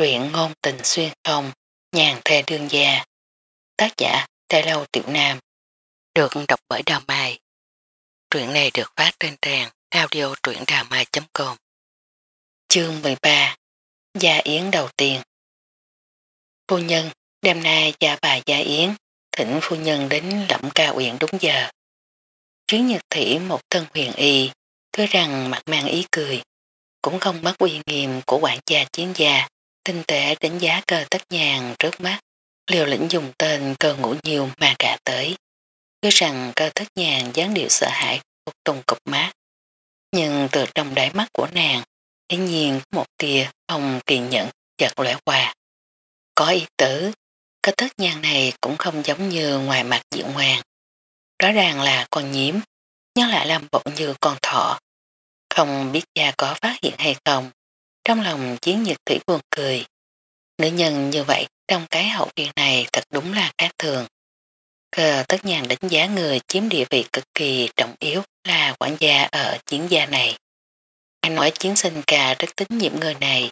Truyện ngôn tình xuyên không, nhàn thê đương gia. Tác giả Tê Lâu Tiểu Nam. Được đọc bởi Đào Mai. Truyện này được phát trên trang audio truyệnđàmai.com Chương 13 Gia Yến đầu tiên Phu nhân, đêm nay gia bà Gia Yến thỉnh phu nhân đến lẩm ca uyển đúng giờ. Chuyến nhật thủy một thân huyền y, cứ rằng mặt mang ý cười, cũng không mất uy nghiêm của quản gia chiến gia tinh tế đánh giá cơ tất nhàn trước mắt, liều lĩnh dùng tên cơ ngủ nhiều mà cả tới. Cứ rằng cơ tất nhàn gián điệu sợ hãi phục tùng cục mát. Nhưng từ trong đáy mắt của nàng, hiển nhiên một tia không kỳ nhẫn chợt lẻ qua. Có ý tử, cơ tất nhàn này cũng không giống như ngoài mặt dịu ngoan. Rõ ràng là con nhiễm, nhưng lại làm bộ như con thỏ. Không biết cha có phát hiện hay không, trong lòng chiến nhật thủy buồn cười. Nữ nhân như vậy trong cái hậu viện này thật đúng là khác thường. Cờ tất nhàn đánh giá người chiếm địa vị cực kỳ trọng yếu là quản gia ở chiến gia này. Anh nói chiến sinh ca rất tín nhiệm người này.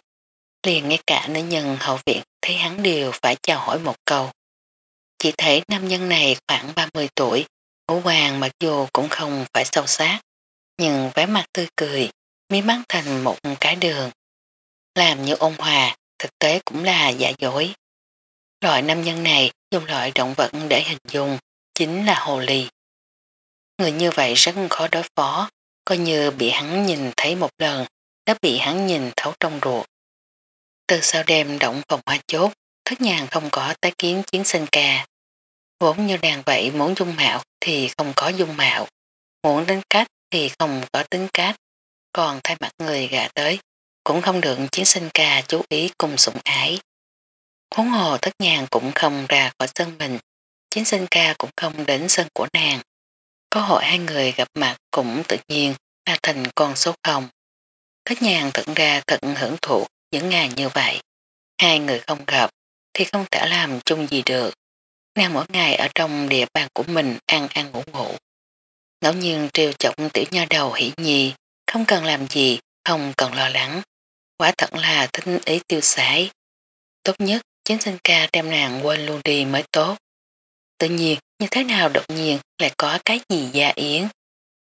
Liền ngay cả nữ nhân hậu viện thấy hắn đều phải chào hỏi một câu. Chỉ thấy nam nhân này khoảng 30 tuổi, ngũ hoàng mặc dù cũng không phải sâu sát, nhưng vẻ mặt tươi cười, mi mắt thành một cái đường, làm như ôn hòa, thực tế cũng là giả dối. Loại nam nhân này dùng loại động vật để hình dung, chính là hồ ly. Người như vậy rất khó đối phó, coi như bị hắn nhìn thấy một lần, đã bị hắn nhìn thấu trong ruột. Từ sau đêm động phòng hoa chốt, thất nhàn không có tái kiến chiến sinh ca. Vốn như đàn vậy muốn dung mạo thì không có dung mạo, muốn tính cách thì không có tính cách, còn thay mặt người gạ tới cũng không được chiến sinh ca chú ý cùng sủng ái. Huống hồ thất nhàng cũng không ra khỏi sân mình, chiến sinh ca cũng không đến sân của nàng. Có hội hai người gặp mặt cũng tự nhiên là thành con số không. Thất nhàng thật ra thật hưởng thụ những ngày như vậy. Hai người không gặp thì không thể làm chung gì được. Nàng mỗi ngày ở trong địa bàn của mình ăn ăn ngủ ngủ. Ngẫu nhiên triều chọc tiểu nha đầu hỷ nhi, không cần làm gì, không cần lo lắng quả thật là tinh ý tiêu xài. Tốt nhất, chiến sinh ca đem nàng quên luôn đi mới tốt. Tự nhiên, như thế nào đột nhiên lại có cái gì gia yến.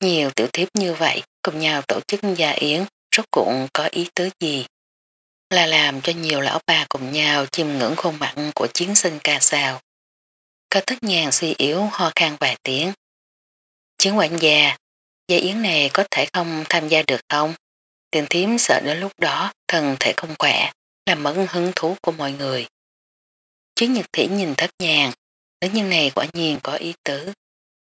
Nhiều tiểu thiếp như vậy cùng nhau tổ chức gia yến rốt cuộn có ý tứ gì. Là làm cho nhiều lão bà cùng nhau chiêm ngưỡng khuôn mặt của chiến sinh ca sao. Có tất nhàn suy yếu ho khan vài tiếng. Chiến quản gia, gia yến này có thể không tham gia được không? Tiền thiếm sợ đến lúc đó thân thể không khỏe, làm mất hứng thú của mọi người. Chiến nhật thỉ nhìn thất nhàng, nữ nhân này quả nhiên có ý tứ.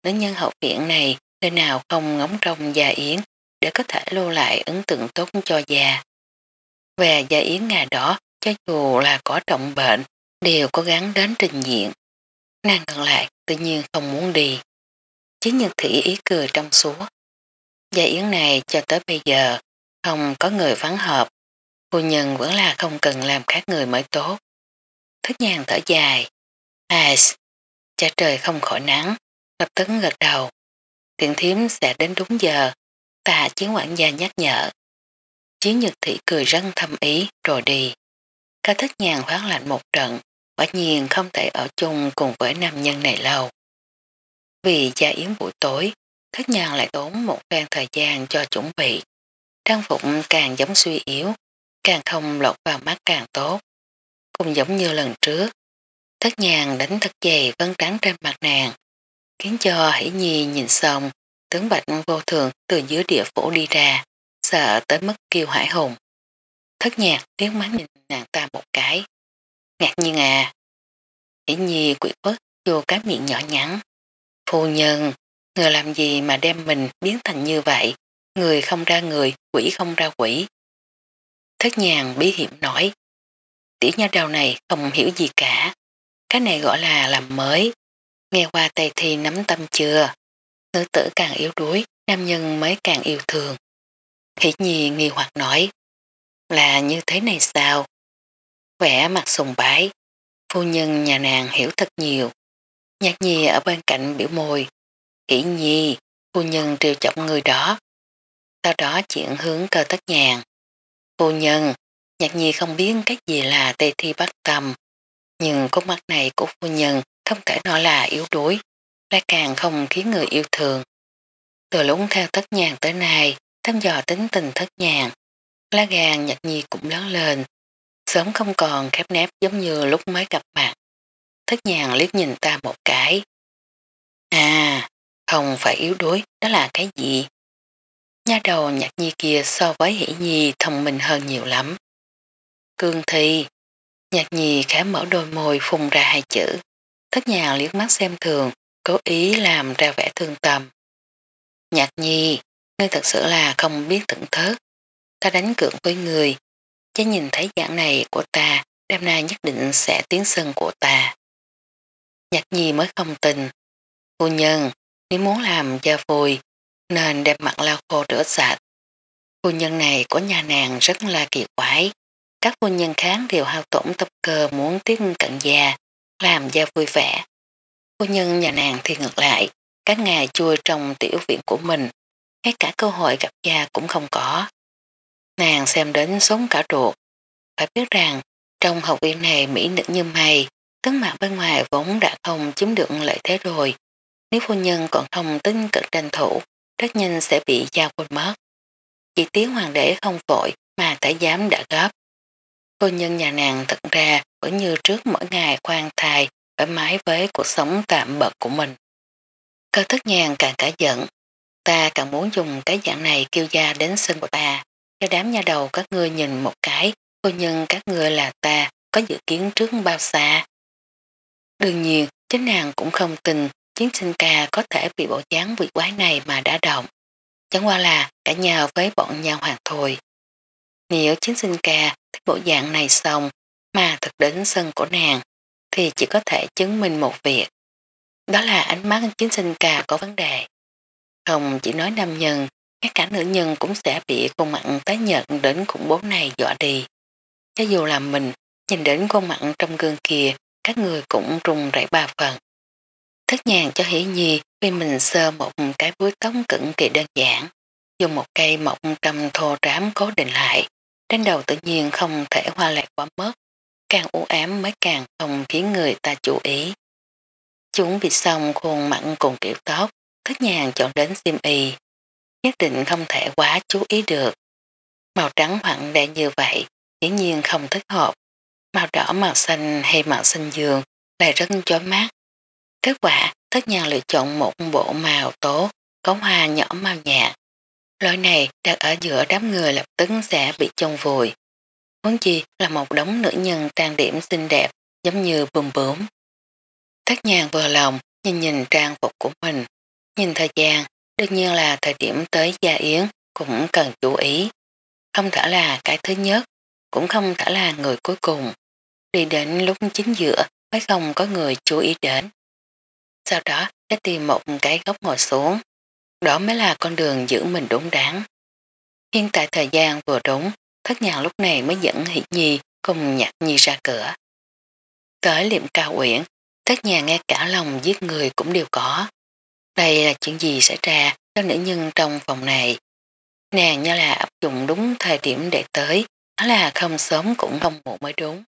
Nữ nhân hậu viện này nơi nào không ngóng trong gia yến để có thể lưu lại ấn tượng tốt cho già. Về gia yến ngày đó, cho dù là có trọng bệnh, đều cố gắng đến trình diện. Nàng ngần lại tự nhiên không muốn đi. Chiến nhật thỉ ý cười trong suốt. Gia yến này cho tới bây giờ không có người vắng hợp, phu nhân vẫn là không cần làm khác người mới tốt. Thức nhàn thở dài, Ais, cha trời không khỏi nắng, lập tức gật đầu. Tiện thiếm sẽ đến đúng giờ, tạ chiến quản gia nhắc nhở. Chiến nhật thị cười răng thâm ý rồi đi. Cao thức nhàn khoát lạnh một trận, quả nhiên không thể ở chung cùng với nam nhân này lâu. Vì gia yến buổi tối, thức nhàn lại tốn một phen thời gian cho chuẩn bị. Trang phục càng giống suy yếu, càng không lọt vào mắt càng tốt. Cũng giống như lần trước, thất nhàng đánh thật dày vân trắng trên mặt nàng, khiến cho hỷ nhi nhìn xong, tướng bạch vô thường từ dưới địa phủ đi ra, sợ tới mức kêu hải hùng. Thất nhạc liếc mắt nhìn nàng ta một cái. Ngạc nhiên à. Hỷ nhi quỷ bức vô cái miệng nhỏ nhắn. Phu nhân, người làm gì mà đem mình biến thành như vậy, người không ra người, quỷ không ra quỷ. Thất nhàng bí hiểm nói, tiểu nha đầu này không hiểu gì cả, cái này gọi là làm mới, nghe qua tay thi nắm tâm chưa, nữ tử càng yếu đuối, nam nhân mới càng yêu thương. Hỷ nhi nghi hoặc nói, là như thế này sao? Vẽ mặt sùng bái, phu nhân nhà nàng hiểu thật nhiều. Nhạc nhi ở bên cạnh biểu môi, Hỷ nhi, phu nhân triều chọc người đó, sau đó chuyển hướng cơ tất nhàn. Phu nhân, nhạc nhi không biết cái gì là tê thi bắt tâm, nhưng con mắt này của phu nhân không thể nói là yếu đuối, lại càng không khiến người yêu thương. Từ lúc theo thất nhàn tới nay, thăm dò tính tình thất nhàn, lá gan nhạc nhi cũng lớn lên, sớm không còn khép nép giống như lúc mới gặp mặt. Thất nhàn liếc nhìn ta một cái. À, không phải yếu đuối, đó là cái gì? Nha đầu nhạc nhi kia so với hỷ nhi thông minh hơn nhiều lắm. Cương thi, nhạc nhi khẽ mở đôi môi phùng ra hai chữ. Thất nhà liếc mắt xem thường, cố ý làm ra vẻ thương tâm. Nhạc nhi, ngươi thật sự là không biết thưởng thớt. Ta đánh cược với người, chứ nhìn thấy dạng này của ta, đêm nay nhất định sẽ tiến sân của ta. Nhạc nhi mới không tin. Phu nhân, nếu muốn làm gia phôi nên đem mặt lau khô rửa sạch. Phu nhân này của nhà nàng rất là kỳ quái. Các phu nhân khác đều hao tổn tập cơ muốn tiếp cận già, làm gia vui vẻ. Phu nhân nhà nàng thì ngược lại, các ngày chui trong tiểu viện của mình, ngay cả cơ hội gặp già cũng không có. Nàng xem đến sống cả ruột. Phải biết rằng, trong học viện này mỹ nữ như mày, tấn mạng bên ngoài vốn đã không chiếm được lợi thế rồi. Nếu phu nhân còn không tính cực tranh thủ, rất nhanh sẽ bị giao quên mất. Chỉ tiếng hoàng đế không vội mà tải giám đã góp. Cô nhân nhà nàng thật ra vẫn như trước mỗi ngày quan thai thoải mái với cuộc sống tạm bậc của mình. Cơ thức nhàn càng cả giận, ta càng muốn dùng cái dạng này kêu ra đến sân của ta, cho đám nhà đầu các ngươi nhìn một cái, Cô nhân các ngươi là ta, có dự kiến trước bao xa. Đương nhiên, chính nàng cũng không tin chiến sinh ca có thể bị bộ dáng quỷ quái này mà đã động. Chẳng qua là cả nhà với bọn nhà hoàng thôi. Nếu chiến sinh ca thích bộ dạng này xong mà thực đến sân của nàng thì chỉ có thể chứng minh một việc. Đó là ánh mắt chiến sinh ca có vấn đề. Không chỉ nói nam nhân, ngay cả nữ nhân cũng sẽ bị khuôn mặn tái nhợt đến khủng bố này dọa đi. Cho dù là mình, nhìn đến khuôn mặn trong gương kia, các người cũng rung rảy ba phần. Thất nhàng cho hỷ nhi vì mình sơ một cái búi tóc cẩn kỳ đơn giản, dùng một cây mọc cầm thô rám cố định lại, đến đầu tự nhiên không thể hoa lạc quá mất, càng u ám mới càng không khiến người ta chú ý. Chúng bị xong khuôn mặn cùng kiểu tóc, thất nhàng chọn đến xiêm y, nhất định không thể quá chú ý được. Màu trắng hoặn đen như vậy, dĩ nhiên không thích hợp. Màu đỏ, màu xanh hay màu xanh dương lại rất chói mát. Kết quả, thất nhàng lựa chọn một bộ màu tố, có hoa nhỏ màu nhạt. Loại này đặt ở giữa đám người lập tức sẽ bị chôn vùi. Muốn chi là một đống nữ nhân trang điểm xinh đẹp giống như bùm bướm. Thất nhàng vừa lòng nhìn nhìn trang phục của mình. Nhìn thời gian, đương nhiên là thời điểm tới gia yến cũng cần chú ý. Không thể là cái thứ nhất, cũng không thể là người cuối cùng. Đi đến lúc chính giữa mới không có người chú ý đến. Sau đó sẽ tìm một cái góc ngồi xuống. Đó mới là con đường giữ mình đúng đáng. Hiện tại thời gian vừa đúng, thất nhàng lúc này mới dẫn Hỷ Nhi cùng nhạc Nhi ra cửa. Tới liệm cao uyển, thất nhà nghe cả lòng giết người cũng đều có. Đây là chuyện gì xảy ra cho nữ nhân trong phòng này. Nàng như là áp dụng đúng thời điểm để tới, đó là không sớm cũng không muộn mới đúng.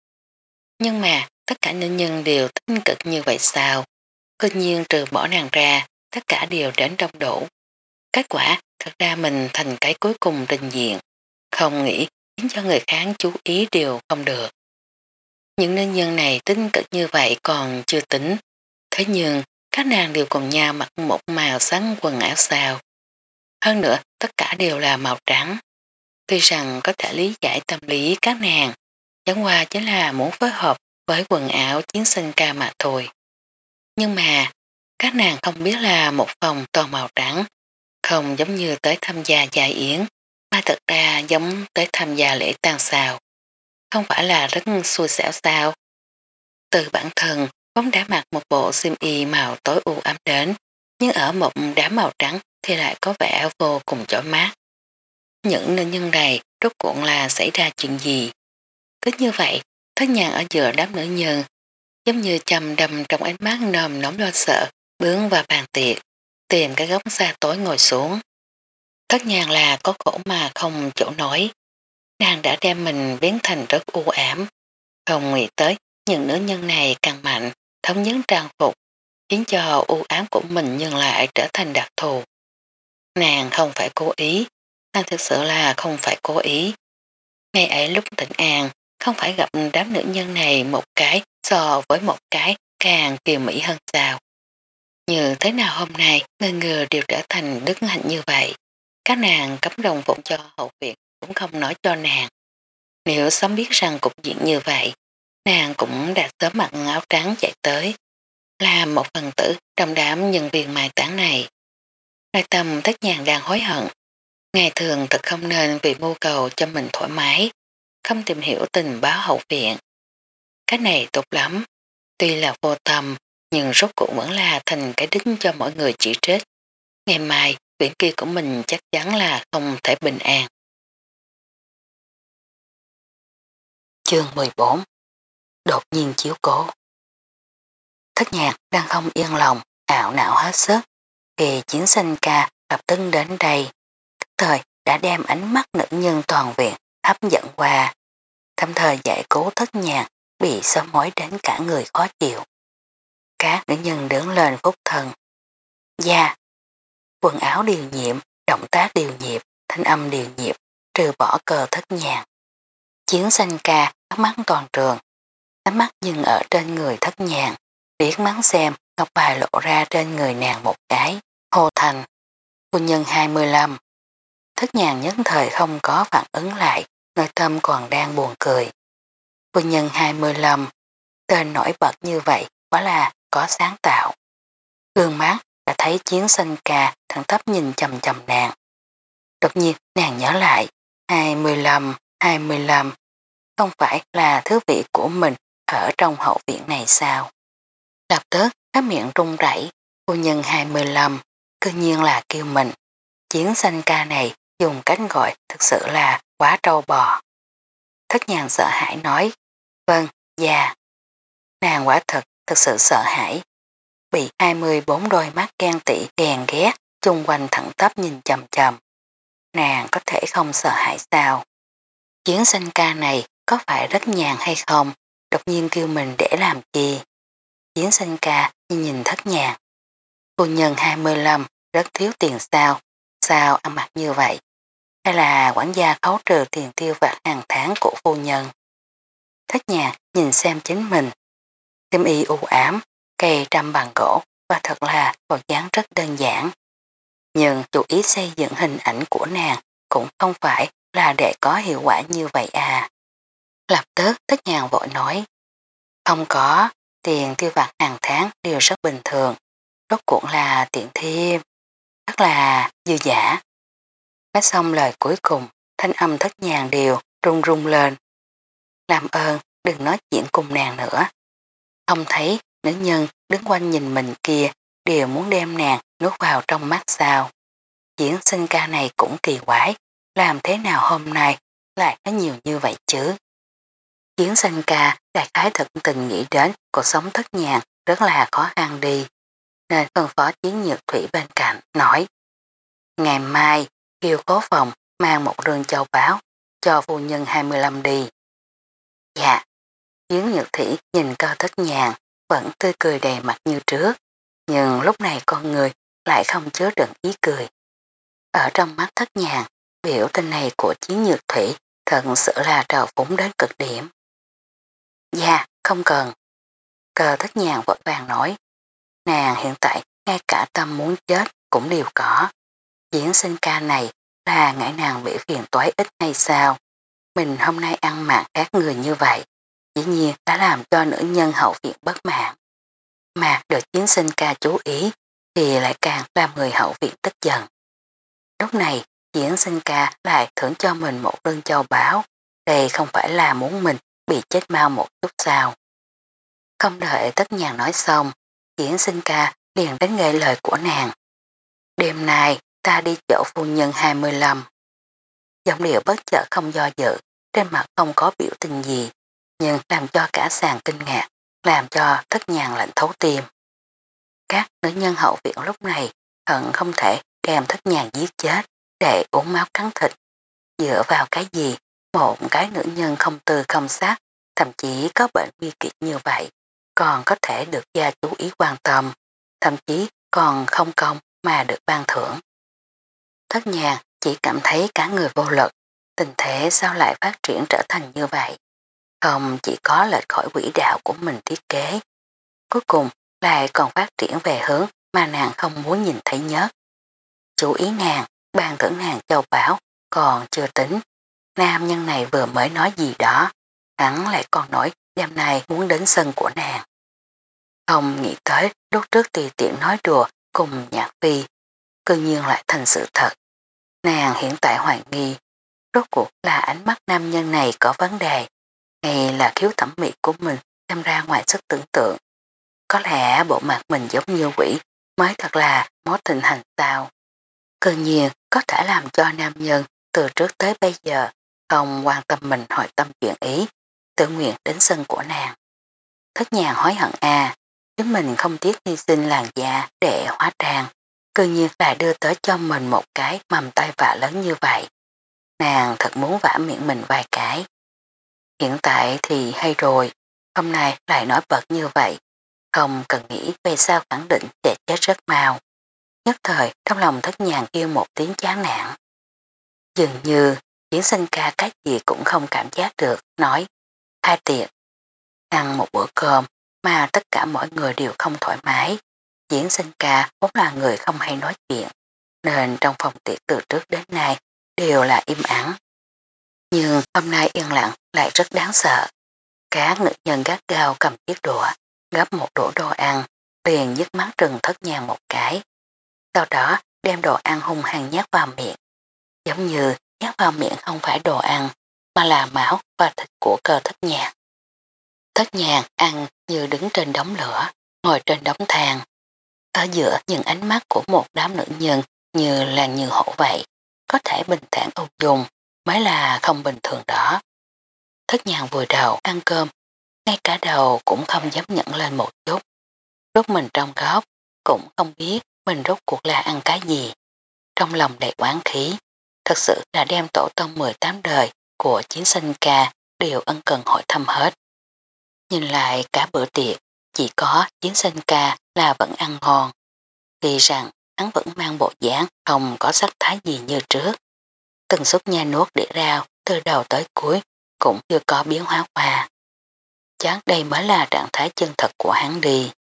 Nhưng mà tất cả nữ nhân đều tích cực như vậy sao? Cơ nhiên trừ bỏ nàng ra, tất cả đều đến đông đủ. Kết quả, thật ra mình thành cái cuối cùng trình diện. Không nghĩ khiến cho người khác chú ý đều không được. Những nữ nhân này tính cực như vậy còn chưa tính. Thế nhưng, các nàng đều cùng nhau mặc một màu sáng quần áo sao. Hơn nữa, tất cả đều là màu trắng. Tuy rằng có thể lý giải tâm lý các nàng, chẳng qua chính là muốn phối hợp với quần áo chiến sinh ca mà thôi. Nhưng mà, các nàng không biết là một phòng toàn màu trắng, không giống như tới tham gia gia yến, mà thật ra giống tới tham gia lễ tang xào. Không phải là rất xui xẻo sao. Từ bản thân, bóng đã mặc một bộ sim y màu tối u ám đến, nhưng ở một đám màu trắng thì lại có vẻ vô cùng chói mát. Những nữ nhân này rốt cuộn là xảy ra chuyện gì? Cứ như vậy, thất nhàng ở giữa đám nữ nhân, giống như chầm đầm trong ánh mắt nồm nóng lo sợ, bướng và bàn tiệc, tìm cái góc xa tối ngồi xuống. Thất nhàng là có khổ mà không chỗ nói. nàng đã đem mình biến thành rất u ảm. Không nghĩ tới những nữ nhân này càng mạnh, thống nhất trang phục, khiến cho u ám của mình nhưng lại trở thành đặc thù. Nàng không phải cố ý, nàng thực sự là không phải cố ý. Ngày ấy lúc tỉnh an, không phải gặp đám nữ nhân này một cái so với một cái càng kiều mỹ hơn sao. Như thế nào hôm nay người người đều trở thành đức hạnh như vậy. Các nàng cấm đồng phụng cho hậu viện cũng không nói cho nàng. Nếu sớm biết rằng cục diện như vậy, nàng cũng đã sớm mặc áo trắng chạy tới, làm một phần tử trong đám nhân viên mai tán này. Nội tâm tất nhàng đang hối hận. Ngày thường thật không nên vì mưu cầu cho mình thoải mái, không tìm hiểu tình báo hậu viện. Cái này tốt lắm, tuy là vô tâm, nhưng rốt cuộc vẫn là thành cái đứng cho mọi người chỉ trích. Ngày mai, viện kia của mình chắc chắn là không thể bình an. Chương 14 Đột nhiên chiếu cố Thất nhạc đang không yên lòng, ảo não hết sức, thì chiến sinh ca lập tức đến đây. Tức thời đã đem ánh mắt nữ nhân toàn viện hấp dẫn qua, thâm thời giải cố thất nhạc bị sớm mối đến cả người khó chịu. Các nữ nhân đứng lên phúc thần. da quần áo điều nhiệm, động tác điều nhịp, thanh âm điều nhịp, trừ bỏ cờ thất nhạc. Chiến xanh ca bắt mắt toàn trường, ánh mắt dừng ở trên người thất nhạc, liếc mắng xem ngọc bài lộ ra trên người nàng một cái, hô thành, quân nhân 25. Thất nhàng nhất thời không có phản ứng lại, nội tâm còn đang buồn cười. Quân nhân 25, tên nổi bật như vậy quá là có sáng tạo. Gương mát đã thấy chiến sinh ca thẳng tắp nhìn chầm chầm nàng. Đột nhiên nàng nhớ lại, 25, 25, không phải là thứ vị của mình ở trong hậu viện này sao? Lập tức các miệng rung rẩy, Cô nhân 25, cư nhiên là kêu mình. Chiến sanh ca này dùng cánh gọi thực sự là quá trâu bò. Thất nhàng sợ hãi nói, vâng, già. Nàng quả thật, thực sự sợ hãi. Bị 24 đôi mắt ghen tị ghen ghét, chung quanh thẳng tắp nhìn chầm chầm. Nàng có thể không sợ hãi sao? Chiến sinh ca này có phải rất nhàn hay không, đột nhiên kêu mình để làm gì. Chiến sinh ca nhìn thất nhàn. Cô nhân 25 rất thiếu tiền sao, sao ăn mặc như vậy? Hay là quản gia khấu trừ tiền tiêu vặt hàng tháng của phu nhân? Thất nhàn nhìn xem chính mình. Tim y u ám, cây trăm bằng gỗ và thật là bộ dáng rất đơn giản. Nhưng chủ ý xây dựng hình ảnh của nàng cũng không phải là để có hiệu quả như vậy à. Lập tức tất nhàng vội nói. Không có, tiền tiêu vặt hàng tháng đều rất bình thường. Rốt cuộc là tiện thêm. Rất là dư giả. Nói xong lời cuối cùng, thanh âm thất nhàng đều rung rung lên. Làm ơn, đừng nói chuyện cùng nàng nữa. Không thấy nữ nhân đứng quanh nhìn mình kia đều muốn đem nàng nuốt vào trong mắt sao. Diễn sinh ca này cũng kỳ quái, làm thế nào hôm nay lại có nhiều như vậy chứ. Chiến sinh ca đại khái thật tình nghĩ đến cuộc sống thất nhàn rất là khó khăn đi. Nên phân phó chiến nhược thủy bên cạnh nói Ngày mai kêu cố phòng mang một rương châu báo cho phu nhân 25 đi. Dạ. Yến nhược thủy nhìn cao thất nhàn vẫn tươi cười đầy mặt như trước. Nhưng lúc này con người lại không chứa đựng ý cười. Ở trong mắt thất nhàn, biểu tình này của chiến nhược thủy thật sự là trào phúng đến cực điểm. Dạ, không cần. Cờ thất nhàng vội vàng nói. Nàng hiện tại ngay cả tâm muốn chết cũng đều có. Diễn sinh ca này là ngại nàng bị phiền toái ít hay sao? Mình hôm nay ăn mặn các người như vậy, dĩ nhiên đã làm cho nữ nhân hậu viện bất mãn. Mạc được chiến sinh ca chú ý thì lại càng làm người hậu viện tức giận. Lúc này, diễn sinh ca lại thưởng cho mình một đơn châu báo. Đây không phải là muốn mình bị chết mau một chút sao. Không đợi tất nhàng nói xong, diễn sinh ca liền đến nghe lời của nàng. Đêm nay ta đi chỗ phu nhân 25. Giọng điệu bất chợt không do dự, trên mặt không có biểu tình gì, nhưng làm cho cả sàn kinh ngạc, làm cho thất nhàng lạnh thấu tim. Các nữ nhân hậu viện lúc này hận không thể đem thất nhàng giết chết để uống máu cắn thịt. Dựa vào cái gì một cái nữ nhân không tư không sát, thậm chí có bệnh nguy kịch như vậy, còn có thể được gia chú ý quan tâm, thậm chí còn không công mà được ban thưởng. Thất nhà chỉ cảm thấy cả người vô lực, tình thế sao lại phát triển trở thành như vậy. Không chỉ có lệch khỏi quỹ đạo của mình thiết kế, cuối cùng lại còn phát triển về hướng mà nàng không muốn nhìn thấy nhất. Chủ ý nàng, ban thưởng nàng châu bảo, còn chưa tính. Nam nhân này vừa mới nói gì đó, hắn lại còn nói đêm nay muốn đến sân của nàng. Không nghĩ tới lúc trước tùy tiện nói đùa cùng nhạc phi, cơ nhiên lại thành sự thật. Nàng hiện tại hoài nghi, rốt cuộc là ánh mắt nam nhân này có vấn đề, hay là khiếu thẩm mỹ của mình xem ra ngoài sức tưởng tượng. Có lẽ bộ mặt mình giống như quỷ mới thật là mối tình hành sao. Cơ nhiên có thể làm cho nam nhân từ trước tới bây giờ không quan tâm mình hỏi tâm chuyện ý, tự nguyện đến sân của nàng. Thất nhàng hối hận à, chính mình không tiếc hy sinh làn da để hóa trang, cư nhiên lại đưa tới cho mình một cái mầm tay vạ lớn như vậy. Nàng thật muốn vả miệng mình vài cái. Hiện tại thì hay rồi, hôm nay lại nói bật như vậy, không cần nghĩ về sao khẳng định sẽ chết rất mau. Nhất thời trong lòng thất nhàng kêu một tiếng chán nản. Dường như diễn sinh ca cái gì cũng không cảm giác được, nói hai tiệc. Ăn một bữa cơm mà tất cả mọi người đều không thoải mái. Diễn sinh ca vốn là người không hay nói chuyện, nên trong phòng tiệc từ trước đến nay đều là im ắng. Nhưng hôm nay yên lặng lại rất đáng sợ. Cá ngự nhân gác gao cầm chiếc đũa, gấp một đũa đồ ăn, liền dứt mắt trừng thất nhà một cái. Sau đó đem đồ ăn hung hăng nhát vào miệng. Giống như nhát vào miệng không phải đồ ăn, mà là máu và thịt của cơ thất nhàng. Thất nhàng ăn như đứng trên đống lửa, ngồi trên đống than. Ở giữa những ánh mắt của một đám nữ nhân như làng như hổ vậy, có thể bình thản ung dùng mới là không bình thường đó. Thất nhàng vừa đầu ăn cơm, ngay cả đầu cũng không dám nhận lên một chút. rốt mình trong góc, cũng không biết mình rốt cuộc là ăn cái gì. Trong lòng đầy quán khí, thật sự là đem tổ tông 18 đời của chiến sinh ca đều ân cần hỏi thăm hết. Nhìn lại cả bữa tiệc, chỉ có chiến sinh ca là vẫn ăn ngon. Tuy rằng hắn vẫn mang bộ dáng không có sắc thái gì như trước. Từng xúc nha nuốt để rau từ đầu tới cuối cũng chưa có biến hóa qua. chán đây mới là trạng thái chân thật của hắn đi.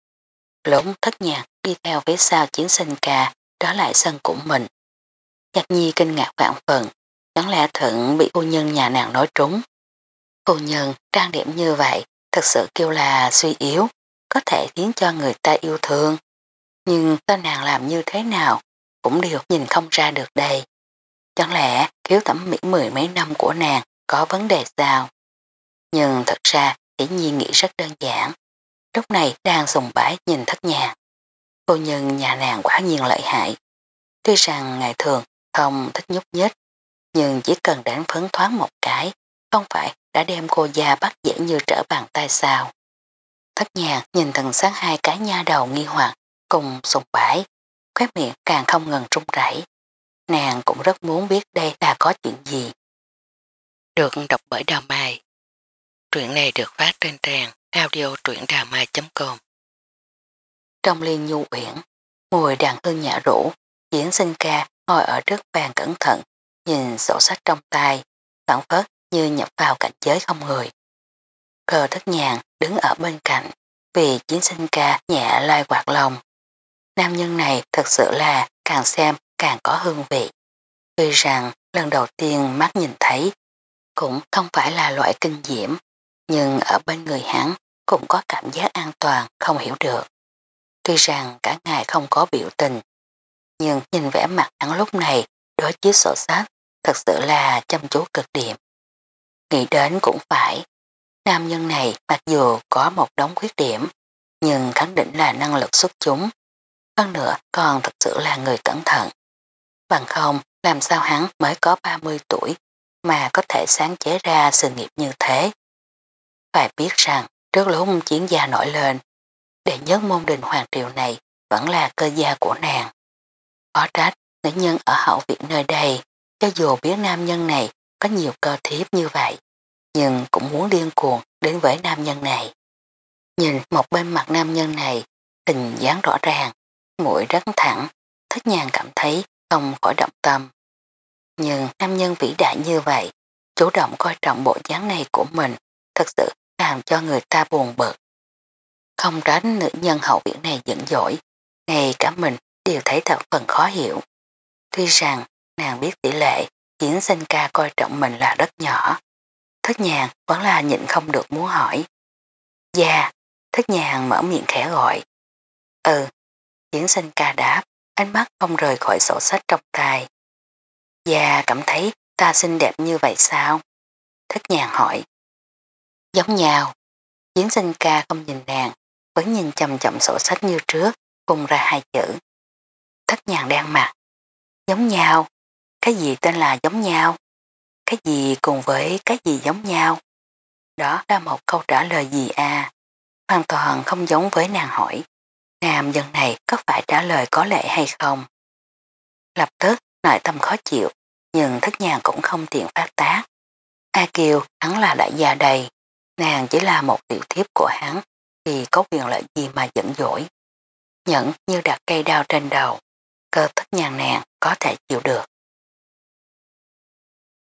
Lũng thất nhạc đi theo phía sau chiến sinh ca đó lại sân của mình. Nhạc nhi kinh ngạc vạn phần, chẳng lẽ thận bị phu nhân nhà nàng nói trúng. Phu nhân trang điểm như vậy thật sự kêu là suy yếu, có thể khiến cho người ta yêu thương. Nhưng ta nàng làm như thế nào cũng đều nhìn không ra được đây. Chẳng lẽ khiếu thẩm mỹ mười mấy năm của nàng có vấn đề sao? Nhưng thật ra chỉ nhiên nghĩ rất đơn giản. Lúc này đang sùng bái nhìn thất nhà. Cô nhân nhà nàng quả nhiên lợi hại. Tuy rằng ngày thường không thích nhúc nhích, nhưng chỉ cần đánh phấn thoáng một cái, không phải đã đem cô già bắt dễ như trở bàn tay sao. Thất nhàng nhìn thần sáng hai cái nha đầu nghi hoặc cùng sùng bãi, khóe miệng càng không ngừng trung rảy. Nàng cũng rất muốn biết đây là có chuyện gì. Được đọc bởi Đào Mai Truyện này được phát trên trang audio truyệnđàmai.com Trong liên nhu uyển, mùi đàn hương nhã rũ, diễn sinh ca ngồi ở trước bàn cẩn thận, nhìn sổ sách trong tay, phản phất như nhập vào cảnh giới không người. Cờ thất nhàn đứng ở bên cạnh, vì chiến sinh ca nhẹ lai quạt lòng. Nam nhân này thật sự là càng xem càng có hương vị. Tuy rằng lần đầu tiên mắt nhìn thấy cũng không phải là loại kinh diễm, nhưng ở bên người hắn cũng có cảm giác an toàn không hiểu được. Tuy rằng cả ngày không có biểu tình, nhưng nhìn vẻ mặt hắn lúc này đối chiếc sổ sách thật sự là chăm chú cực điểm. Nghĩ đến cũng phải, nam nhân này mặc dù có một đống khuyết điểm, nhưng khẳng định là năng lực xuất chúng. Hơn nữa còn thật sự là người cẩn thận. Bằng không, làm sao hắn mới có 30 tuổi mà có thể sáng chế ra sự nghiệp như thế. Phải biết rằng, trước lúc chiến gia nổi lên, đệ nhất môn đình hoàng triều này vẫn là cơ gia của nàng. Có trách, nữ nhân ở hậu viện nơi đây, cho dù biết nam nhân này có nhiều cơ thiếp như vậy, nhưng cũng muốn điên cuồng đến với nam nhân này. Nhìn một bên mặt nam nhân này, hình dáng rõ ràng, mũi rất thẳng, thích nhàn cảm thấy không khỏi động tâm. Nhưng nam nhân vĩ đại như vậy, chủ động coi trọng bộ dáng này của mình, thật sự làm cho người ta buồn bực. Không tránh nữ nhân hậu viện này dẫn dỗi, ngay cả mình đều thấy thật phần khó hiểu. Tuy rằng nàng biết tỷ lệ diễn sinh ca coi trọng mình là rất nhỏ. Thất nhàng vẫn là nhịn không được muốn hỏi. Dạ, thất nhàng mở miệng khẽ gọi. Ừ, diễn sinh ca đáp, ánh mắt không rời khỏi sổ sách trong tay. Dạ cảm thấy ta xinh đẹp như vậy sao? Thất nhàng hỏi. Giống nhau, diễn sinh ca không nhìn nàng, vẫn nhìn chầm chậm sổ sách như trước, cùng ra hai chữ. Thất nhàng đang mặt. Giống nhau. Cái gì tên là giống nhau? Cái gì cùng với cái gì giống nhau? Đó là một câu trả lời gì à? Hoàn toàn không giống với nàng hỏi. Nam dân này có phải trả lời có lệ hay không? Lập tức nội tâm khó chịu, nhưng thất nhàng cũng không tiện phát tác. A Kiều hắn là đại gia đầy, nàng chỉ là một tiểu thiếp của hắn, thì có quyền lợi gì mà dẫn dỗi. Nhẫn như đặt cây đao trên đầu, cơ thất nhàng nàng có thể chịu được.